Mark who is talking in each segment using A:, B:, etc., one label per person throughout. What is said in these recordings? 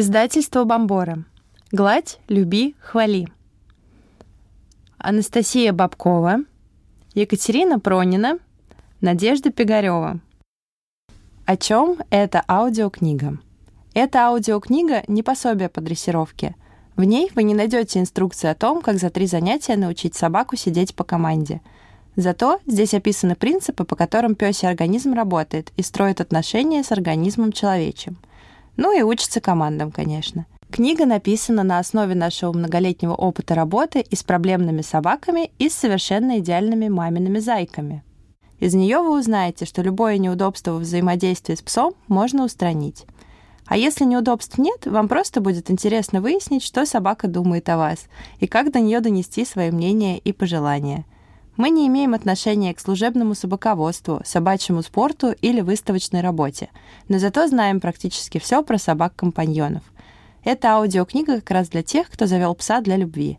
A: Издательство Бомбора. Гладь, люби, хвали. Анастасия Бабкова, Екатерина Пронина, Надежда Пигарева. О чем эта аудиокнига? Эта аудиокнига не пособие по дрессировке. В ней вы не найдете инструкции о том, как за три занятия научить собаку сидеть по команде. Зато здесь описаны принципы, по которым пёсий организм работает и строит отношения с организмом человечьим – ну и учится командам, конечно. Книга написана на основе нашего многолетнего опыта работы и с проблемными собаками, и с совершенно идеальными мамиными зайками. Из нее вы узнаете, что любое неудобство в взаимодействии с псом можно устранить. А если неудобств нет, вам просто будет интересно выяснить, что собака думает о вас и как до нее донести свои мнения и пожелания – мы не имеем отношения к служебному собаководству, собачьему спорту или выставочной работе, но зато знаем практически все про собак-компаньонов. Эта аудиокнига как раз для тех, кто завел пса для любви.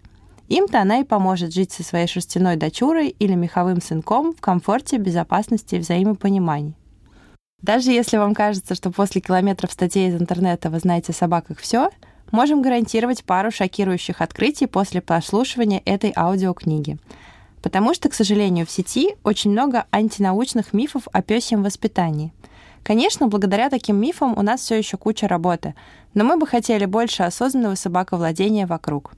A: Им-то она и поможет жить со своей шерстяной дочурой или меховым сынком в комфорте, безопасности и взаимопонимании. Даже если вам кажется, что после километров статей из интернета вы знаете о собаках все, можем гарантировать пару шокирующих открытий после прослушивания этой аудиокниги – Потому что, к сожалению, в сети очень много антинаучных мифов о пёсьем воспитании. Конечно, благодаря таким мифам у нас все еще куча работы, но мы бы хотели больше осознанного собаковладения вокруг.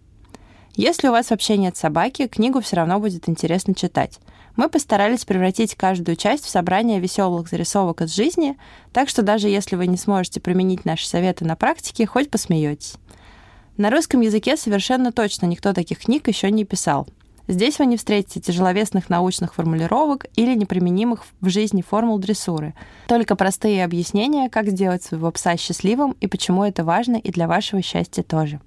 A: Если у вас вообще нет собаки, книгу все равно будет интересно читать. Мы постарались превратить каждую часть в собрание веселых зарисовок из жизни, так что даже если вы не сможете применить наши советы на практике, хоть посмеетесь. На русском языке совершенно точно никто таких книг еще не писал, Здесь вы не встретите тяжеловесных научных формулировок или неприменимых в жизни формул дрессуры. Только простые объяснения, как сделать своего пса счастливым и почему это важно и для вашего счастья тоже.